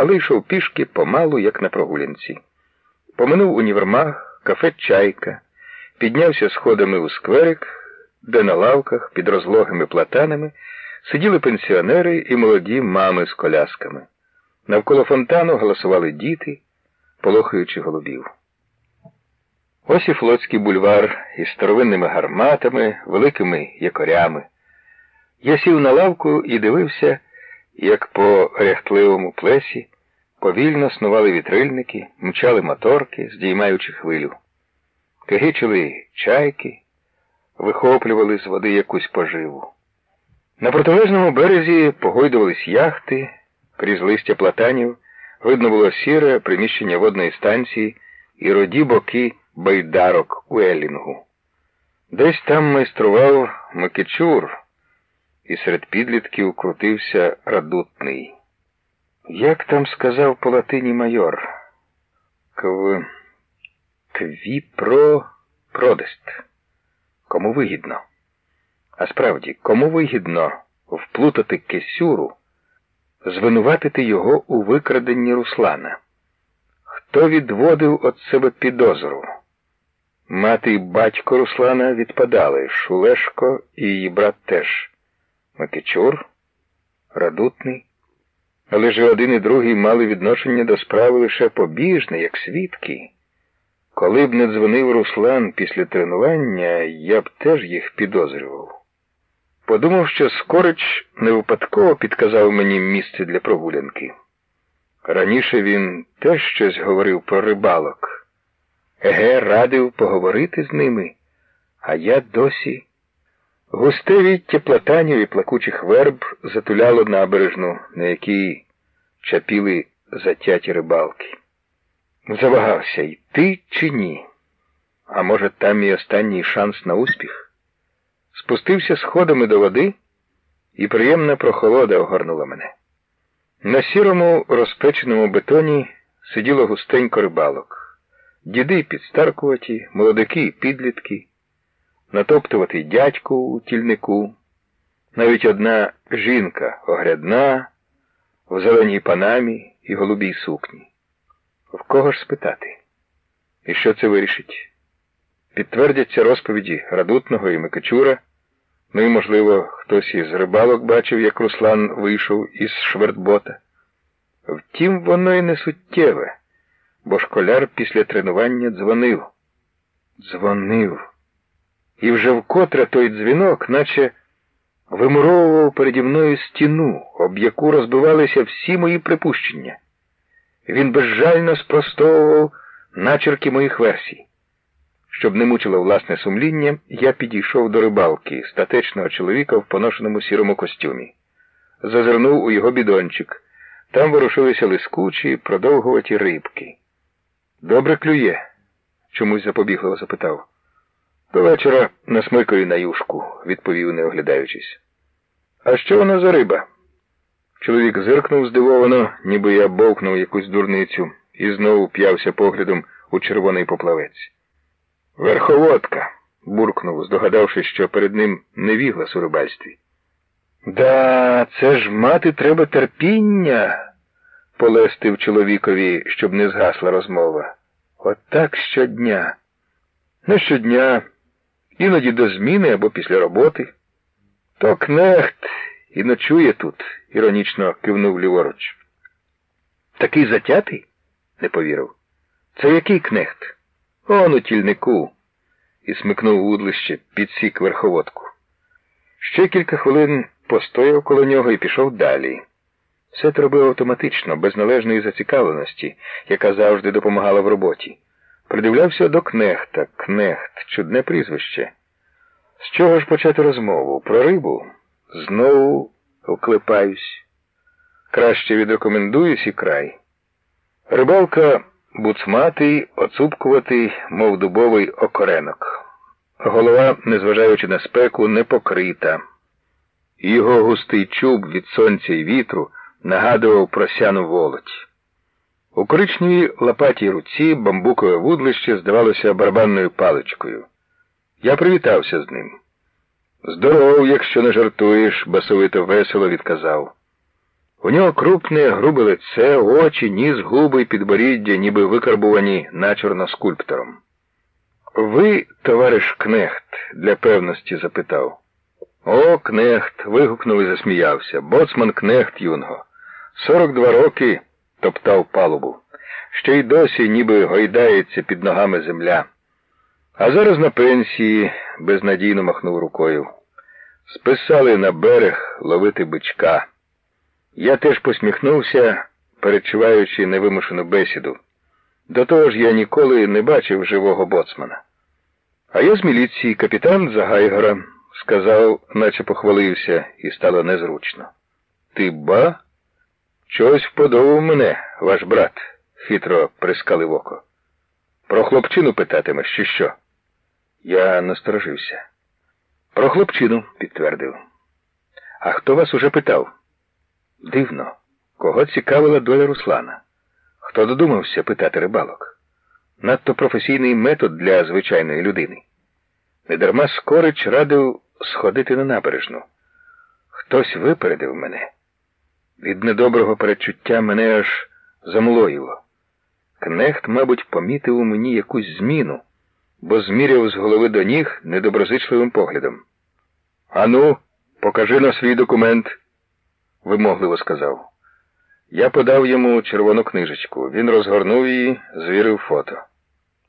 але йшов пішки помалу, як на прогулянці. Поминув універмаг, кафе Чайка, піднявся сходами у скверик, де на лавках під розлогими платанами сиділи пенсіонери і молоді мами з колясками. Навколо фонтану голосували діти, полохаючи голубів. Ось і флотський бульвар із старовинними гарматами, великими якорями. Я сів на лавку і дивився, як по ряхтливому плесі повільно снували вітрильники, мчали моторки, здіймаючи хвилю. Кигичили чайки, вихоплювали з води якусь поживу. На протилежному березі погойдувались яхти, крізь листя платанів, видно було сіре приміщення водної станції і роді боки байдарок у Елінгу. Десь там майстрував Микичур, і серед підлітків крутився радутний. Як там сказав по латині майор? Кв... Квіпро продест. Кому вигідно? А справді, кому вигідно вплутати Кесюру, звинуватити його у викраденні Руслана? Хто відводив від себе підозру? Мати і батько Руслана відпадали, Шулешко і її брат теж. Макичур, Радутний. Але ж один і другий мали відношення до справи лише побіжне, як свідки. Коли б не дзвонив Руслан після тренування, я б теж їх підозрював. Подумав, що Скорич не випадково підказав мені місце для прогулянки. Раніше він теж щось говорив про рибалок. Еге, радив поговорити з ними, а я досі. Густе віття платанів і плакучих верб затуляло набережну, на якій чапіли затяті рибалки. Завагався йти чи ні? А може, там мій останній шанс на успіх? Спустився сходами до води, і приємна прохолода огорнула мене. На сірому розпеченому бетоні сиділо густенько рибалок. Діди підстаркуваті, молодики і підлітки, натоптуватий дядько у тільнику, навіть одна жінка огрядна, в зеленій панамі і голубій сукні. В кого ж спитати? І що це вирішить? Підтвердяться розповіді Радутного і Микачура, ну і, можливо, хтось із рибалок бачив, як Руслан вийшов із швертбота. Втім, воно й не суттєве, бо школяр після тренування дзвонив. Дзвонив. І вже вкотре той дзвінок, наче вимуровував переді мною стіну, об яку розбивалися всі мої припущення. Він безжально спростовував начерки моїх версій. Щоб не мучило власне сумління, я підійшов до рибалки, статечного чоловіка в поношеному сірому костюмі. Зазирнув у його бідончик. Там ворушилися лискучі, продовгуваті рибки. Добре клює? чомусь запобігливо запитав. До вечора насмикаю на юшку, відповів, не оглядаючись. А що вона за риба? Чоловік зиркнув здивовано, ніби я бовкнув якусь дурницю, і знову п'явся поглядом у червоний поплавець. Верховодка, буркнув, здогадавшись, що перед ним невіглас у рибальстві. Да, це ж мати треба терпіння, полестив чоловікові, щоб не згасла розмова. Отак щодня. Не щодня, іноді до зміни або після роботи. То кнехт і ночує тут, іронічно кивнув ліворуч. Такий затятий? не повірив. Це який кнехт? Он у тільнику. І смикнув вудлище, підсік верховодку. Ще кілька хвилин постояв коло нього і пішов далі. Все це робив автоматично, без належної зацікавленості, яка завжди допомагала в роботі. Придивлявся до кнехта, кнехт, чудне прізвище. З чого ж почати розмову? Про рибу? Знову вклепаюсь. Краще відрекомендуюсь і край. Рибалка буцматий, оцупкуватий, мов дубовий окоренок. Голова, незважаючи на спеку, не покрита. Його густий чуб від сонця і вітру нагадував просяну волоть. У коричневій лопатій руці бамбукове вудлище здавалося барабанною паличкою. Я привітався з ним. Здоров, якщо не жартуєш, басовито весело відказав. У нього крупне, грубе лице, очі, ніс, губи й підборіддя, ніби викарбувані начорно скульптором. Ви, товариш Кнехт, для певності запитав. О, Кнехт. вигукнув і засміявся. Боцман Кнехт юнго. Сорок два роки топтав палубу. Ще й досі ніби гойдається під ногами земля. А зараз на пенсії безнадійно махнув рукою. Списали на берег ловити бичка. Я теж посміхнувся, перечуваючи невимушену бесіду. До того ж я ніколи не бачив живого боцмана. А я з міліції капітан Загайгора, сказав, наче похвалився, і стало незручно. Ти ба? Чогось вподобав мене, ваш брат, хитро прискалив око. Про хлопчину питатимеш, чи що? Я насторожився. Про хлопчину, підтвердив. А хто вас уже питав? Дивно, кого цікавила доля Руслана? Хто додумався питати рибалок? Надто професійний метод для звичайної людини. Недарма скорич радив сходити на набережну. Хтось випередив мене. Від недоброго перечуття мене аж замлоїло. Кнехт, мабуть, помітив у мені якусь зміну, бо зміряв з голови до ніг недоброзичливим поглядом. Ану, покажи на свій документ, вимогливо сказав. Я подав йому червону книжечку. Він розгорнув її, звірив фото.